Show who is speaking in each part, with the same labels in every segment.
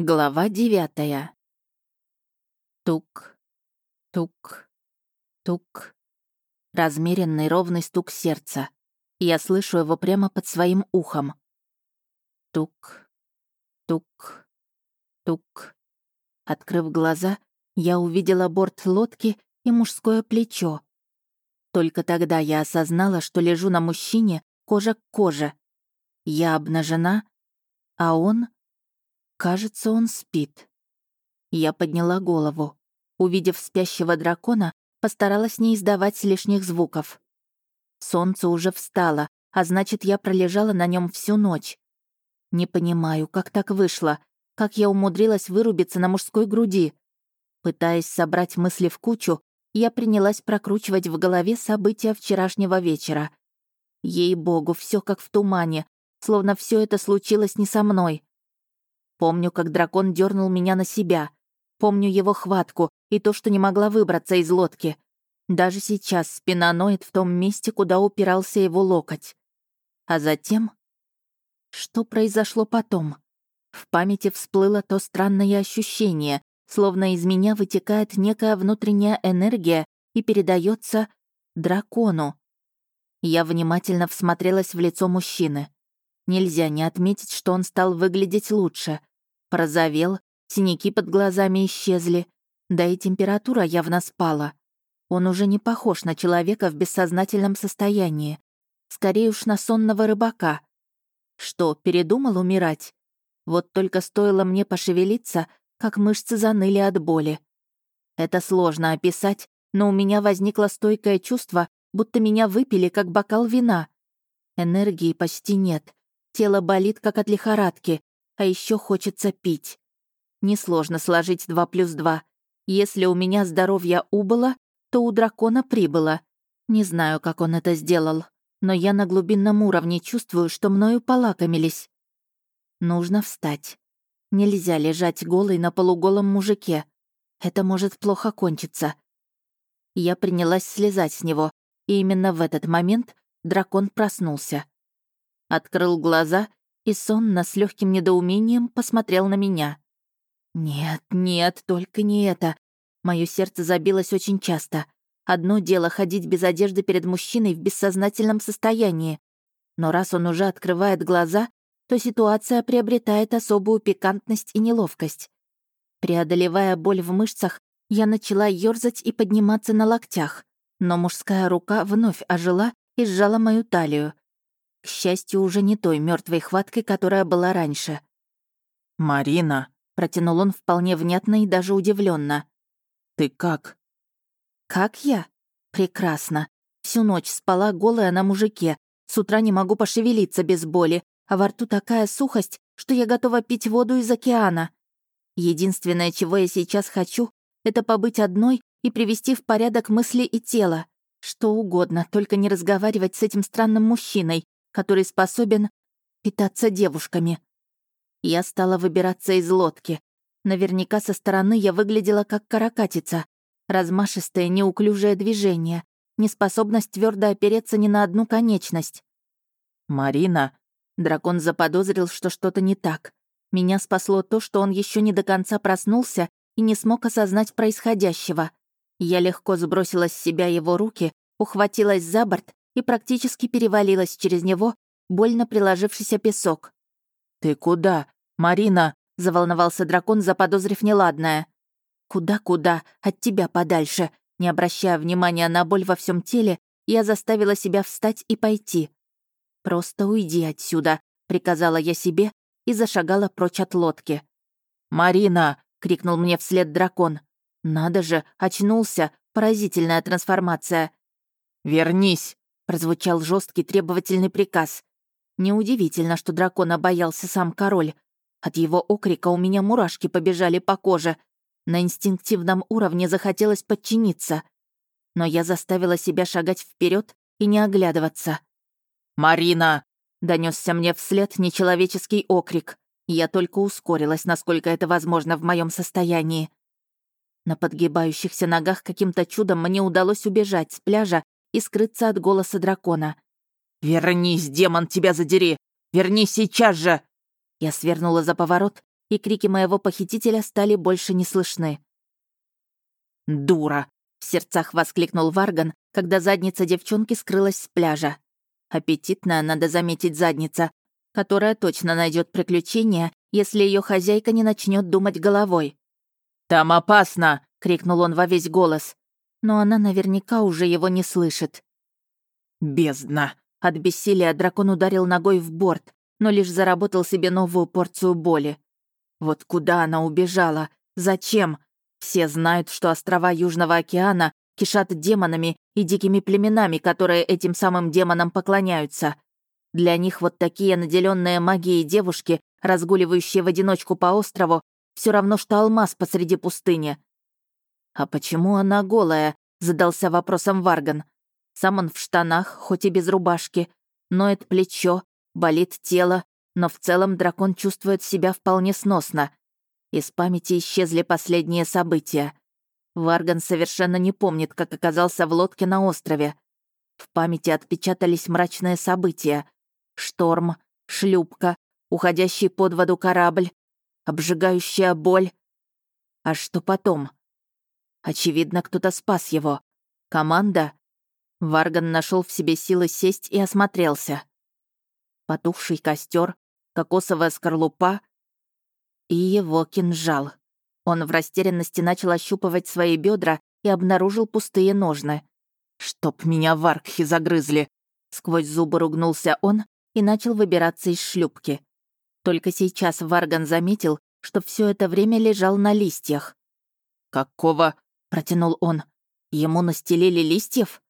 Speaker 1: Глава девятая. Тук, тук, тук. Размеренный ровный стук сердца. Я слышу его прямо под своим ухом. Тук, тук, тук. Открыв глаза, я увидела борт лодки и мужское плечо. Только тогда я осознала, что лежу на мужчине кожа к коже. Я обнажена, а он Кажется, он спит. Я подняла голову. Увидев спящего дракона, постаралась не издавать лишних звуков. Солнце уже встало, а значит, я пролежала на нем всю ночь. Не понимаю, как так вышло, как я умудрилась вырубиться на мужской груди. Пытаясь собрать мысли в кучу, я принялась прокручивать в голове события вчерашнего вечера. Ей-богу, все как в тумане, словно все это случилось не со мной. Помню, как дракон дернул меня на себя. Помню его хватку и то, что не могла выбраться из лодки. Даже сейчас спина ноет в том месте, куда упирался его локоть. А затем... Что произошло потом? В памяти всплыло то странное ощущение, словно из меня вытекает некая внутренняя энергия и передается дракону. Я внимательно всмотрелась в лицо мужчины. Нельзя не отметить, что он стал выглядеть лучше. Прозовел, синяки под глазами исчезли, да и температура явно спала. Он уже не похож на человека в бессознательном состоянии. Скорее уж на сонного рыбака. Что, передумал умирать? Вот только стоило мне пошевелиться, как мышцы заныли от боли. Это сложно описать, но у меня возникло стойкое чувство, будто меня выпили, как бокал вина. Энергии почти нет. Тело болит, как от лихорадки а еще хочется пить. Несложно сложить два плюс два. Если у меня здоровье убыло, то у дракона прибыло. Не знаю, как он это сделал, но я на глубинном уровне чувствую, что мною полакомились. Нужно встать. Нельзя лежать голой на полуголом мужике. Это может плохо кончиться. Я принялась слезать с него, и именно в этот момент дракон проснулся. Открыл глаза и сонно с легким недоумением посмотрел на меня. «Нет, нет, только не это». Мое сердце забилось очень часто. Одно дело ходить без одежды перед мужчиной в бессознательном состоянии. Но раз он уже открывает глаза, то ситуация приобретает особую пикантность и неловкость. Преодолевая боль в мышцах, я начала ёрзать и подниматься на локтях, но мужская рука вновь ожила и сжала мою талию. К счастью, уже не той мертвой хваткой, которая была раньше.
Speaker 2: «Марина», — протянул он вполне внятно и даже удивленно. «Ты как?»
Speaker 1: «Как я? Прекрасно. Всю ночь спала голая на мужике. С утра не могу пошевелиться без боли, а во рту такая сухость, что я готова пить воду из океана. Единственное, чего я сейчас хочу, это побыть одной и привести в порядок мысли и тело. Что угодно, только не разговаривать с этим странным мужчиной, который способен питаться девушками. Я стала выбираться из лодки. Наверняка со стороны я выглядела как каракатица. Размашистое, неуклюжее движение, неспособность твердо опереться ни на одну конечность.
Speaker 2: «Марина!»
Speaker 1: Дракон заподозрил, что что-то не так. Меня спасло то, что он еще не до конца проснулся и не смог осознать происходящего. Я легко сбросила с себя его руки, ухватилась за борт и практически перевалилась через него, больно приложившийся песок.
Speaker 2: «Ты куда? Марина!» — заволновался дракон, заподозрив неладное.
Speaker 1: «Куда-куда? От тебя подальше!» Не обращая внимания на боль во всем теле, я заставила себя встать и пойти. «Просто уйди отсюда», — приказала я себе и зашагала прочь от лодки.
Speaker 2: «Марина!» — крикнул мне вслед дракон.
Speaker 1: «Надо же, очнулся! Поразительная трансформация!»
Speaker 2: «Вернись!»
Speaker 1: Прозвучал жесткий требовательный приказ. Неудивительно, что дракона боялся сам король. От его окрика у меня мурашки побежали по коже. На инстинктивном уровне захотелось подчиниться. Но я заставила себя шагать вперед и не оглядываться.
Speaker 2: «Марина!»
Speaker 1: — донесся мне вслед нечеловеческий окрик. Я только ускорилась, насколько это возможно в моем состоянии. На подгибающихся ногах каким-то чудом мне удалось убежать с пляжа и скрыться от голоса дракона.
Speaker 2: «Вернись, демон, тебя задери! Вернись сейчас же!»
Speaker 1: Я свернула за поворот и крики моего похитителя стали больше не слышны.
Speaker 2: «Дура!» — в сердцах воскликнул Варган, когда задница девчонки скрылась с пляжа. Аппетитная, надо заметить, задница, которая точно найдет приключения, если ее хозяйка не начнет думать головой. «Там опасно!» — крикнул он во весь голос. Но она наверняка уже его не слышит. «Бездна!» От бессилия дракон ударил ногой в борт, но лишь заработал себе новую порцию боли. Вот куда она убежала? Зачем? Все знают, что острова Южного океана кишат демонами и дикими племенами, которые этим самым демонам поклоняются. Для них вот такие наделенные магией девушки, разгуливающие в одиночку по острову, все равно, что алмаз посреди пустыни. «А почему она голая?» — задался вопросом Варган. Сам он в штанах, хоть и без рубашки. Ноет плечо, болит тело, но в целом дракон чувствует себя вполне сносно. Из памяти исчезли последние события. Варган совершенно не помнит, как оказался в лодке на острове. В памяти отпечатались мрачные события. Шторм, шлюпка, уходящий под воду корабль, обжигающая боль. А что потом? Очевидно, кто-то спас его. Команда? Варган нашел в себе силы сесть и осмотрелся. Потухший костер, кокосовая скорлупа и его кинжал. Он в растерянности начал ощупывать свои бедра и обнаружил пустые ножны. «Чтоб меня варкхи загрызли!» Сквозь зубы ругнулся он и начал выбираться из шлюпки. Только сейчас Варган заметил, что все это время лежал на листьях. «Какого?» — протянул он. «Ему настелили листьев?»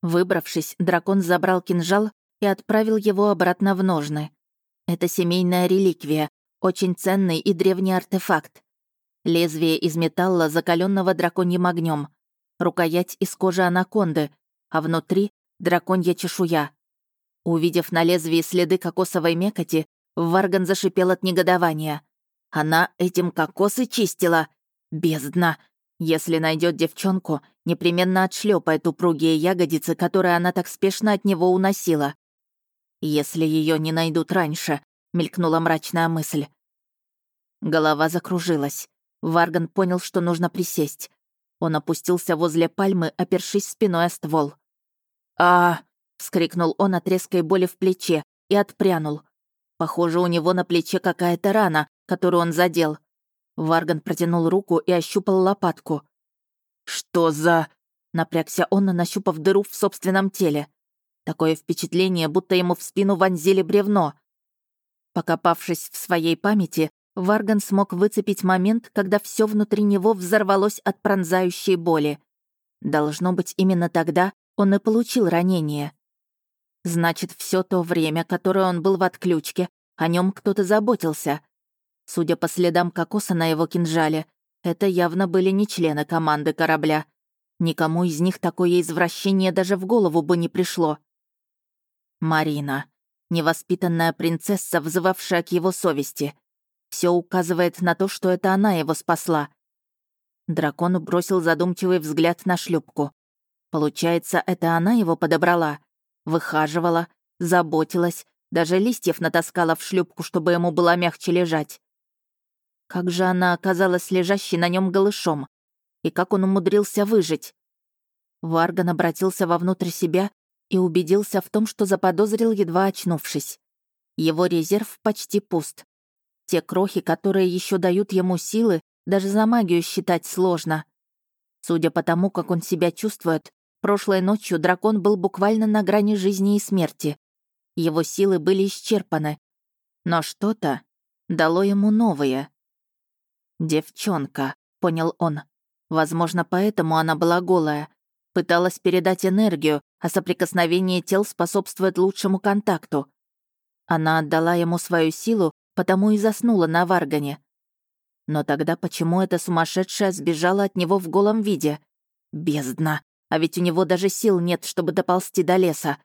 Speaker 2: Выбравшись, дракон забрал кинжал и отправил его обратно в ножны. Это семейная реликвия, очень ценный и древний артефакт. Лезвие из металла, закаленного драконьим огнем, рукоять из кожи анаконды, а внутри — драконья чешуя. Увидев на лезвии следы кокосовой мекоти, Варган зашипел от негодования. Она этим кокосы чистила. Бездна. Если найдет девчонку, непременно отшлепает упругие ягодицы, которые она так спешно от него уносила. «Если ее не найдут раньше», — мелькнула мрачная мысль. Голова закружилась. Варган понял, что нужно присесть. Он опустился возле пальмы, опершись спиной о ствол. а вскрикнул он от резкой боли в плече и отпрянул. Похоже, у него на плече какая-то рана, которую он задел. Варган протянул руку и ощупал лопатку. «Что за...» — напрягся он, нащупав дыру в собственном теле. Такое впечатление, будто ему в спину вонзили бревно. Покопавшись в своей памяти, Варган смог выцепить момент, когда все внутри него взорвалось от пронзающей боли. Должно быть, именно тогда он и получил ранение. Значит, все то время, которое он был в отключке, о нем кто-то заботился. Судя по следам кокоса на его кинжале, это явно были не члены команды корабля. Никому из них такое извращение даже в голову бы не пришло. Марина. Невоспитанная принцесса, взывавшая к его совести. Все указывает на то, что это она его спасла. Дракон бросил задумчивый взгляд на шлюпку. Получается, это она его подобрала, выхаживала, заботилась, даже листьев натаскала в шлюпку, чтобы ему было мягче лежать. Как же она оказалась лежащей на нем голышом? И как он умудрился выжить? Варган обратился вовнутрь себя и убедился в том, что заподозрил, едва очнувшись. Его резерв почти пуст. Те крохи, которые еще дают ему силы, даже за магию считать сложно. Судя по тому, как он себя чувствует, прошлой ночью дракон был буквально на грани жизни и смерти. Его силы были исчерпаны. Но что-то дало ему новое. «Девчонка», — понял он. Возможно, поэтому она была голая, Пыталась передать энергию, а соприкосновение тел способствует лучшему контакту. Она отдала ему свою силу, потому и заснула на Варгане. Но тогда почему эта сумасшедшая сбежала от него в голом виде? Бездна. А ведь у него даже сил нет, чтобы доползти до леса.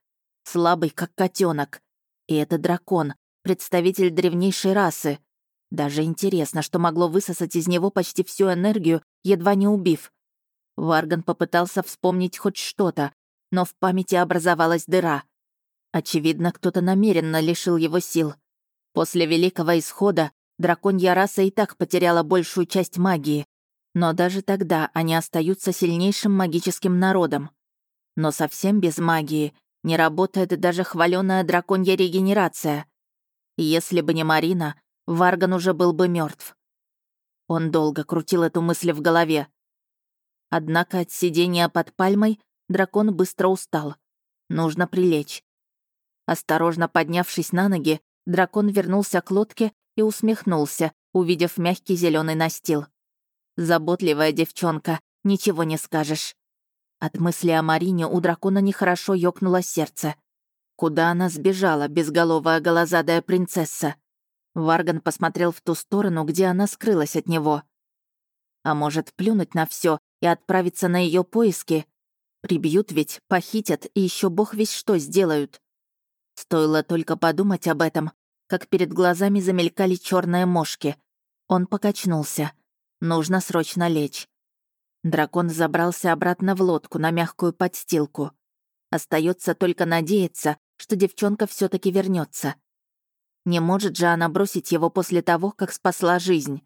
Speaker 2: Слабый, как котенок. И это дракон, представитель древнейшей расы. Даже интересно, что могло высосать из него почти всю энергию, едва не убив. Варган попытался вспомнить хоть что-то, но в памяти образовалась дыра. Очевидно, кто-то намеренно лишил его сил. После Великого Исхода
Speaker 1: драконья раса и так потеряла большую часть магии, но даже тогда они остаются сильнейшим магическим народом. Но совсем без магии не работает даже хваленая драконья регенерация. Если бы не Марина, Варган уже был бы мертв. Он долго крутил эту мысль в голове. Однако от сидения под пальмой дракон быстро устал. Нужно прилечь. Осторожно поднявшись на ноги, дракон вернулся к лодке и усмехнулся, увидев мягкий зеленый настил. Заботливая девчонка, ничего не скажешь. От мысли о Марине у дракона нехорошо ёкнуло сердце. Куда она сбежала, безголовая голозадая принцесса? Варган посмотрел в ту сторону, где она скрылась от него. А может, плюнуть на все и отправиться на ее поиски? Прибьют ведь, похитят и еще бог весь что сделают. Стоило только подумать об этом, как перед глазами замелькали черные мошки. Он покачнулся. Нужно срочно лечь. Дракон забрался обратно в лодку на мягкую подстилку. Остается только надеяться, что девчонка все таки вернется. Не может же она бросить его после того, как спасла жизнь.